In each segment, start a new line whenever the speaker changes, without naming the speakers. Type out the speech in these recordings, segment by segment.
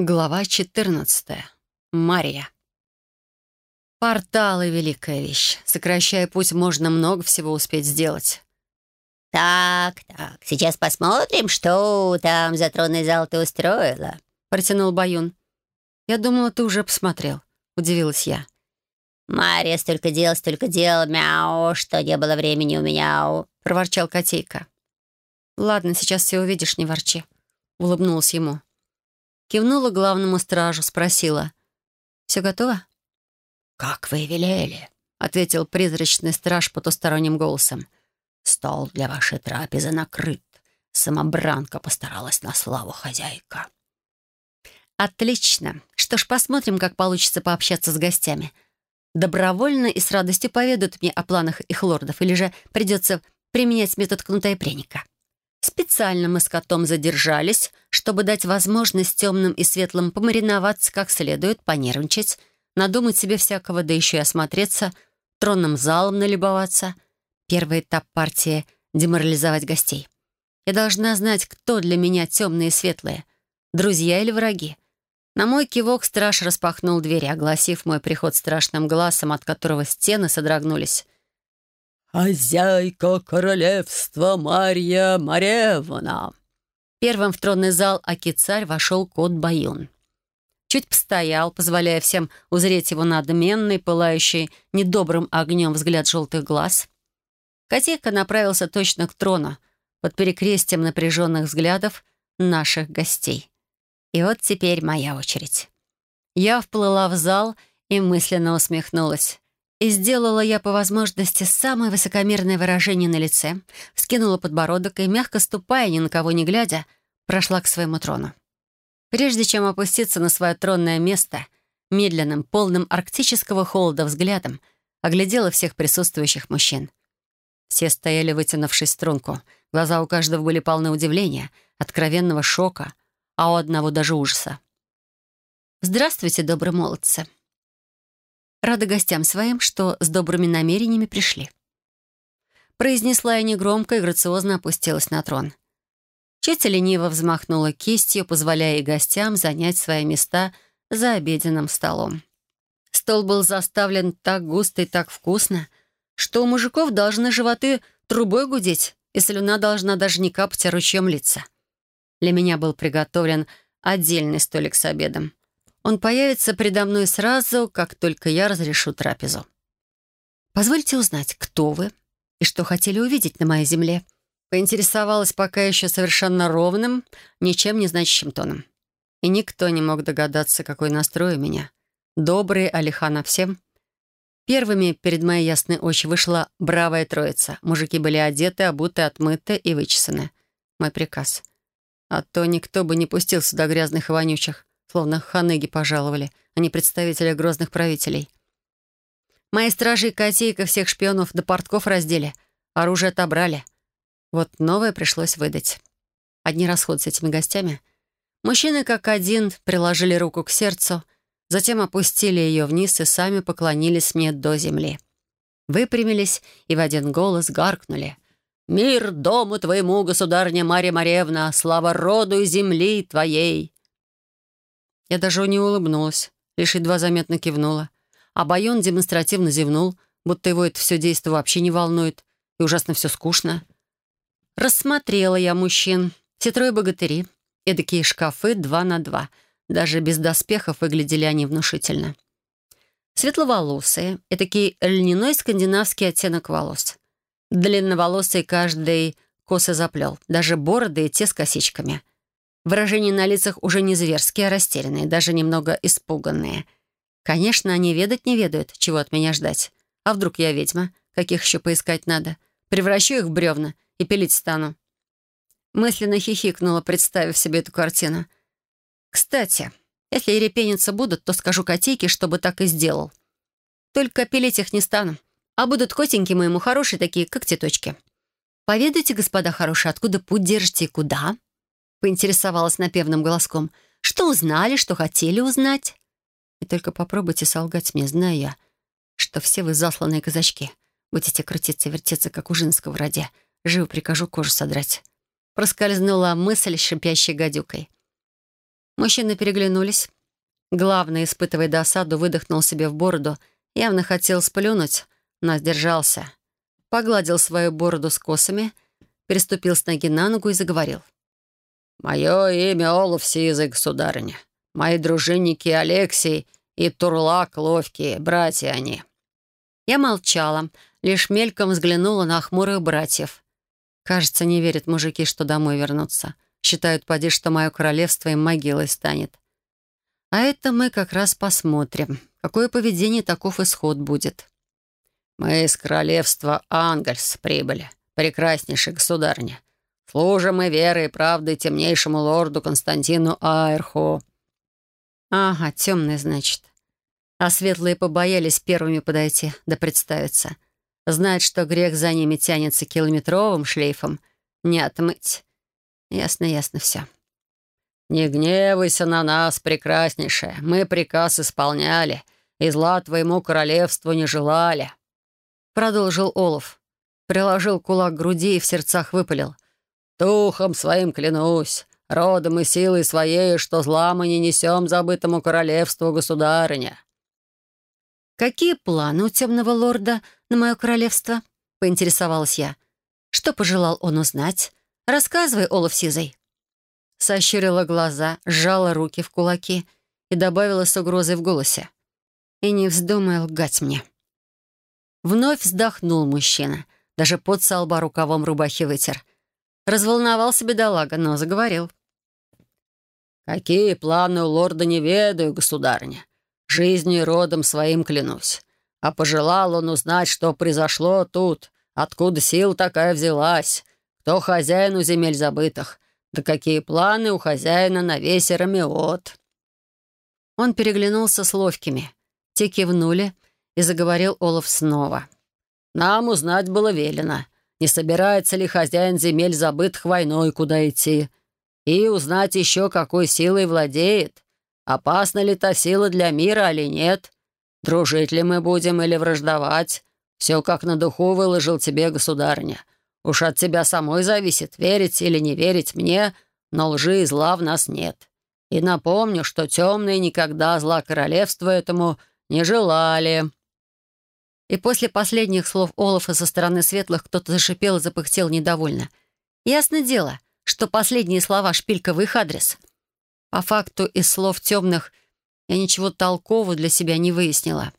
Глава 14. Мария. Порталы — великая вещь. Сокращая путь, можно много всего успеть сделать.
«Так, так, сейчас посмотрим, что там за тронный зал ты устроила», —
протянул Баюн. «Я думала, ты уже посмотрел», — удивилась я.
«Мария, столько дел, столько дел, мяу, что не было времени у меня», —
проворчал котейка. «Ладно, сейчас все увидишь, не ворчи», — улыбнулась ему. Кивнула главному стражу, спросила. «Все готово?»
«Как вы велели», —
ответил призрачный страж потусторонним голосом.
«Стол для вашей трапезы накрыт. Самобранка постаралась на славу хозяйка».
«Отлично. Что ж, посмотрим, как получится пообщаться с гостями. Добровольно и с радостью поведают мне о планах их лордов, или же придется применять метод кнута и пряника». Специально мы с котом задержались, чтобы дать возможность темным и светлым помариноваться как следует, понервничать, надумать себе всякого, да еще и осмотреться, тронным залом налюбоваться. Первый этап партии — деморализовать гостей. Я должна знать, кто для меня темные и светлые, друзья или враги. На мой кивок страж распахнул дверь, огласив мой приход страшным глазом, от которого стены содрогнулись.
«Хозяйка королевства Марья Маревна!»
Первым в тронный зал Аки-царь вошел кот Баюн. Чуть постоял, позволяя всем узреть его надменный, пылающий недобрым огнем взгляд желтых глаз. Котейка направился точно к трону, под перекрестием напряженных взглядов наших гостей. И вот теперь моя очередь. Я вплыла в зал и мысленно усмехнулась. И сделала я по возможности самое высокомерное выражение на лице, вскинула подбородок и, мягко ступая, ни на кого не глядя, прошла к своему трону. Прежде чем опуститься на свое тронное место, медленным, полным арктического холода взглядом оглядела всех присутствующих мужчин. Все стояли, вытянувшись струнку. Глаза у каждого были полны удивления, откровенного шока, а у одного даже ужаса. «Здравствуйте, добрые молодцы!» Рада гостям своим, что с добрыми намерениями пришли. Произнесла я негромко и грациозно опустилась на трон. Четя лениво взмахнула кистью, позволяя и гостям занять свои места за обеденным столом. Стол был заставлен так густо и так вкусно, что у мужиков должны животы трубой гудеть, и слюна должна даже не капать, а ручьем литься. Для меня был приготовлен отдельный столик с обедом. Он появится предо мной сразу, как только я разрешу трапезу. Позвольте узнать, кто вы и что хотели увидеть на моей земле. Поинтересовалась пока еще совершенно ровным, ничем не значащим тоном. И никто не мог догадаться, какой настрой у меня. Добрый Алихана всем. Первыми перед моей ясной очи вышла бравая троица. Мужики были одеты, обуты, отмыты и вычесаны. Мой приказ. А то никто бы не пустил сюда грязных и вонючих словно ханыги пожаловали, а не представители грозных правителей. Мои стражи и котейка всех шпионов до портков раздели, оружие отобрали. Вот новое пришлось выдать. Одни расход с этими гостями. Мужчины как один приложили руку к сердцу, затем опустили ее вниз и сами поклонились мне до земли. Выпрямились и в один голос гаркнули. «Мир дому твоему, государня Марья Маревна, слава роду и земли твоей!» Я даже не улыбнулась, лишь едва заметно кивнула. А Байон демонстративно зевнул, будто его это все действо вообще не волнует, и ужасно все скучно. Рассмотрела я мужчин. Все трое богатыри. Эдакие шкафы два на два. Даже без доспехов выглядели они внушительно. Светловолосые, этакий льняной скандинавский оттенок волос. Длинноволосый каждый косы заплел, даже бороды и те с косичками. Выражения на лицах уже не зверские, а растерянные, даже немного испуганные. Конечно, они ведать не ведают, чего от меня ждать. А вдруг я ведьма? Каких еще поискать надо? Превращу их в бревна и пилить стану. Мысленно хихикнула, представив себе эту картину. Кстати, если ерепениться будут, то скажу котейке, чтобы так и сделал. Только пилить их не стану. А будут котеньки моему хорошие такие, как цветочки. Поведайте, господа хорошие, откуда путь держите и куда?» Поинтересовалась напевным голоском. «Что узнали, что хотели узнать?» «И только попробуйте солгать мне, зная я, что все вы засланные казачки. Будете крутиться и вертеться, как ужин в сковороде. Живо прикажу кожу содрать». Проскользнула мысль, шипящей гадюкой. Мужчины переглянулись. Главный, испытывая досаду, выдохнул себе в бороду. Явно хотел сплюнуть, но сдержался. Погладил свою бороду с косами, переступил с ноги на ногу и заговорил.
«Мое имя Олаф Сизый, государыня. Мои дружинники Алексей и Турлак ловкие, братья они».
Я молчала, лишь мельком взглянула на хмурых братьев. Кажется, не верят мужики, что домой вернутся. Считают, поди, что мое королевство им могилой станет. А это мы как раз посмотрим. Какое поведение, таков исход будет.
«Мы из королевства Ангельс прибыли, прекраснейшая государня. Служим мы верой и правдой темнейшему лорду Константину Айрху».
«Ага, темный, значит. А светлые побоялись первыми подойти, да представиться. Знать, что грех за ними тянется километровым шлейфом, не отмыть. Ясно, ясно все».
«Не гневайся на нас, прекраснейшая. Мы приказ исполняли, и зла твоему королевству не желали», —
продолжил Олаф. Приложил кулак к груди и в сердцах выпалил —
Духом своим клянусь, родом и силой своей, что зла мы не несем забытому королевству государыня».
«Какие планы у темного лорда на мое королевство?» — поинтересовалась я. «Что пожелал он узнать? Рассказывай, Олаф Сизый». Сощурила глаза, сжала руки в кулаки и добавила с угрозой в голосе. «И не вздумай лгать мне». Вновь вздохнул мужчина, даже под со лба рукавом рубахи вытер — Разволновался бедолага, но заговорил.
«Какие планы у лорда не ведаю, государыня. Жизнью и родом своим клянусь. А пожелал он узнать, что произошло тут, откуда сила такая взялась, кто хозяин у земель забытых, да какие планы у хозяина на весь Ромеот».
Он переглянулся с ловкими. Те кивнули, и заговорил Олаф снова.
«Нам узнать было велено» не собирается ли хозяин земель забытых войной, куда идти, и узнать еще, какой силой владеет, опасна ли та сила для мира или нет, дружить ли мы будем или враждовать. Все как на духу выложил тебе, государня. Уж от тебя самой зависит, верить или не верить мне, но лжи и зла в нас нет. И напомню, что темные никогда зла королевства этому не желали».
И после последних слов Олафа со стороны светлых кто-то зашипел и запыхтел недовольно. Ясно дело, что последние слова шпилька в их адрес. По факту из слов темных я ничего толкового для себя не выяснила.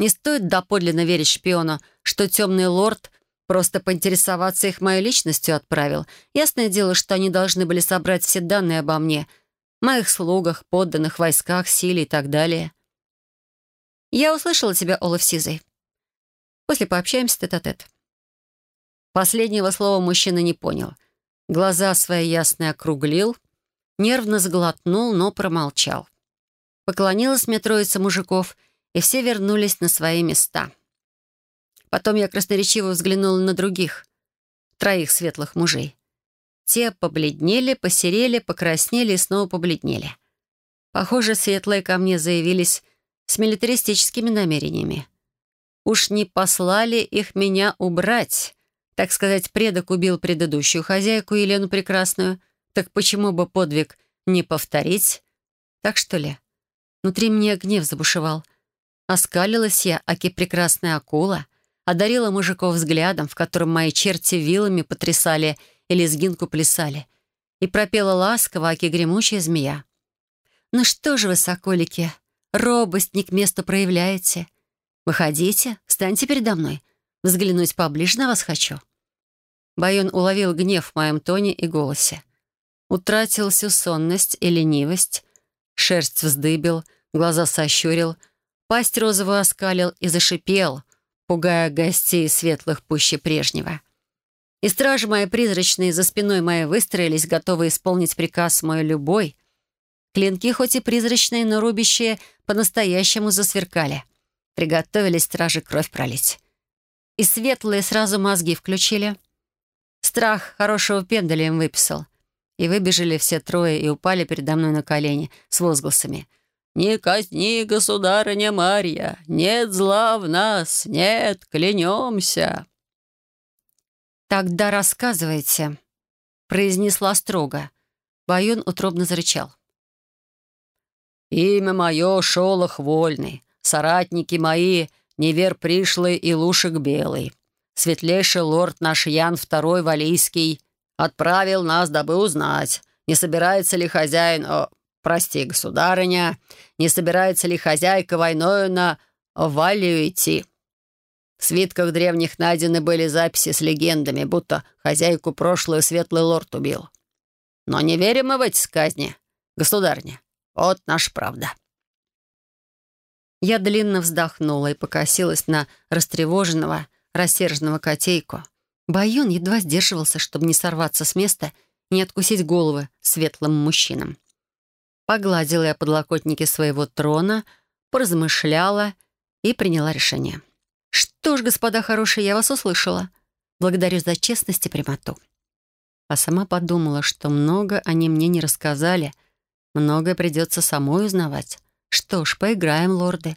Не стоит доподлинно верить шпиону, что темный лорд просто поинтересоваться их моей личностью отправил. Ясное дело, что они должны были собрать все данные обо мне, моих слугах, подданных, войсках, силе и так далее. «Я услышала тебя, Олаф Сизый», После пообщаемся тет-а-тет». -тет. Последнего слова мужчина не понял. Глаза свои ясные округлил, нервно сглотнул, но промолчал. Поклонилась мне троица мужиков, и все вернулись на свои места. Потом я красноречиво взглянула на других, троих светлых мужей. Те побледнели, посерели, покраснели и снова побледнели. Похоже, светлые ко мне заявились с милитаристическими намерениями. Уж не послали их меня убрать. Так сказать, предок убил предыдущую хозяйку Елену Прекрасную. Так почему бы подвиг не повторить? Так что ли? Внутри мне гнев забушевал. Оскалилась я, аки прекрасная акула, одарила мужиков взглядом, в котором мои черти вилами потрясали или сгинку плясали, и пропела ласково, аки гремучая змея. «Ну что же вы, соколики, робость не к месту проявляете?» «Выходите, встаньте передо мной. Взглянуть поближе на вас хочу». Байон уловил гнев в моем тоне и голосе. Утратил всю сонность и ленивость. Шерсть вздыбил, глаза сощурил, пасть розовую оскалил и зашипел, пугая гостей светлых пуще прежнего. И стражи мои призрачные за спиной моей выстроились, готовые исполнить приказ мой любой. Клинки хоть и призрачные, но рубящие по-настоящему засверкали — Приготовились стражи кровь пролить. И светлые сразу мозги включили. Страх хорошего пендаля им выписал. И выбежали все трое и упали передо мной на колени с возгласами. «Не казни, государыня Марья! Нет зла в нас! Нет, клянемся!» «Тогда рассказывайте», — произнесла строго. Баюн утробно зарычал.
Имя мое Шолох Вольный, соратники мои Невер Пришлый и Лушек Белый. Светлейший лорд наш Ян Второй Валийский отправил нас, дабы узнать, не собирается ли хозяин... О, прости, государыня, не собирается ли хозяйка войною на Валию идти. В свитках древних найдены были записи с легендами, будто хозяйку прошлую светлый лорд убил. Но не верим мы в эти сказни, государня. Вот наша правда».
Я длинно вздохнула и покосилась на растревоженного, рассерженного котейку. Баюн едва сдерживался, чтобы не сорваться с места и не откусить головы светлым мужчинам. Погладила я подлокотники своего трона, поразмышляла и приняла решение. «Что ж, господа хорошие, я вас услышала. Благодарю за честность и прямоту». А сама подумала, что много они мне не рассказали. Многое придется самой узнавать. Что ж, поиграем, лорды.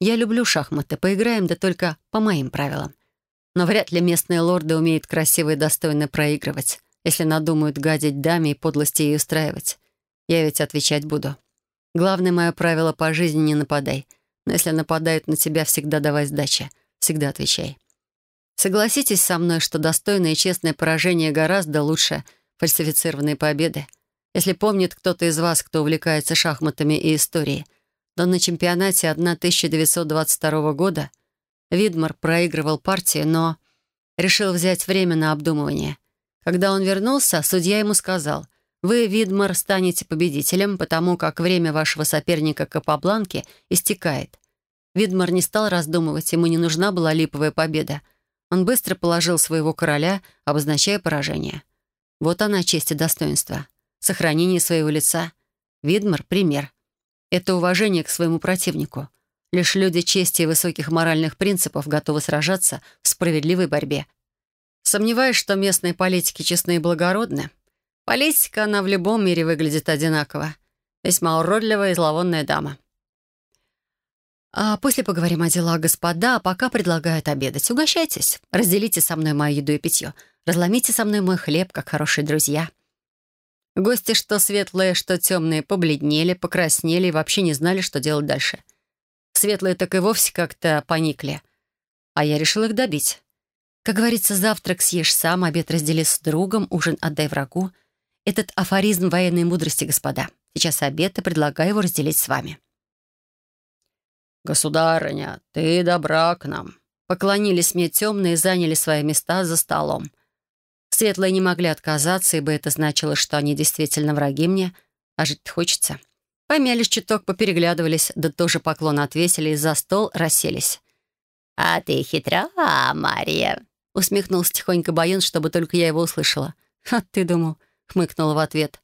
Я люблю шахматы, поиграем, да только по моим правилам. Но вряд ли местные лорды умеют красиво и достойно проигрывать, если надумают гадить даме и подлости ей устраивать. Я ведь отвечать буду. Главное мое правило по жизни — не нападай. Но если нападают на тебя, всегда давай сдачи. Всегда отвечай. Согласитесь со мной, что достойное и честное поражение гораздо лучше фальсифицированной победы. Если помнит кто-то из вас, кто увлекается шахматами и историей, то на чемпионате 1922 года Видмар проигрывал партию, но решил взять время на обдумывание. Когда он вернулся, судья ему сказал, «Вы, Видмар, станете победителем, потому как время вашего соперника Капабланки истекает». Видмар не стал раздумывать, ему не нужна была липовая победа. Он быстро положил своего короля, обозначая поражение. Вот она честь и достоинство. Сохранение своего лица. Видмар — пример. Это уважение к своему противнику. Лишь люди чести и высоких моральных принципов готовы сражаться в справедливой борьбе. Сомневаюсь, что местные политики честны и благородны. Политика, она в любом мире выглядит одинаково. Весьма уродливая и зловонная дама. А после поговорим о делах, господа, а пока предлагают обедать. Угощайтесь, разделите со мной мою еду и питье. Разломите со мной мой хлеб, как хорошие друзья. Гости, что светлые, что темные, побледнели, покраснели и вообще не знали, что делать дальше. Светлые так и вовсе как-то поникли. А я решил их добить. Как говорится, завтрак съешь сам, обед раздели с другом, ужин отдай врагу. Этот афоризм военной мудрости, господа. Сейчас обед и предлагаю его разделить с вами.
«Государыня, ты добра к нам».
Поклонились мне темные и заняли свои места за столом. Светлые не могли отказаться, ибо это значило, что они действительно враги мне, а жить хочется. Помялись чуток, попереглядывались, да тоже поклон отвесили и за стол расселись.
«А ты хитра, Мария», — усмехнулся тихонько Баюн, чтобы только я его услышала.
«А ты думал?» — хмыкнула в ответ.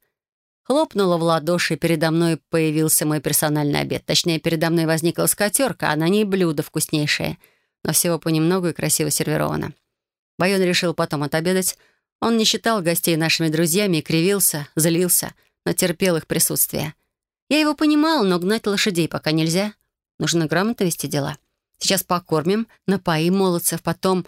Хлопнула в ладоши, и передо мной появился мой персональный обед. Точнее, передо мной возникла скатерка, а на ней блюдо вкуснейшее, но всего понемногу и красиво сервировано. Байон решил потом отобедать. Он не считал гостей нашими друзьями и кривился, злился, но терпел их присутствие. Я его понимал, но гнать лошадей пока нельзя. Нужно грамотно вести дела. Сейчас покормим, напоим молодцев, потом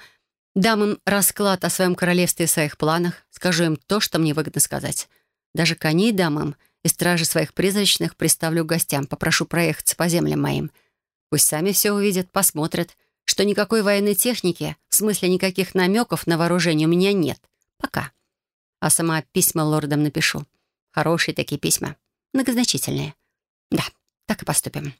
дам им расклад о своем королевстве и своих планах, скажу им то, что мне выгодно сказать. Даже коней дам им и стражи своих призрачных приставлю гостям, попрошу проехаться по землям моим. Пусть сами все увидят, посмотрят, что никакой военной техники, в смысле никаких намеков на вооружение у меня нет. Пока. А сама письма лордам напишу. Хорошие такие письма. Многозначительные. Да, так и поступим.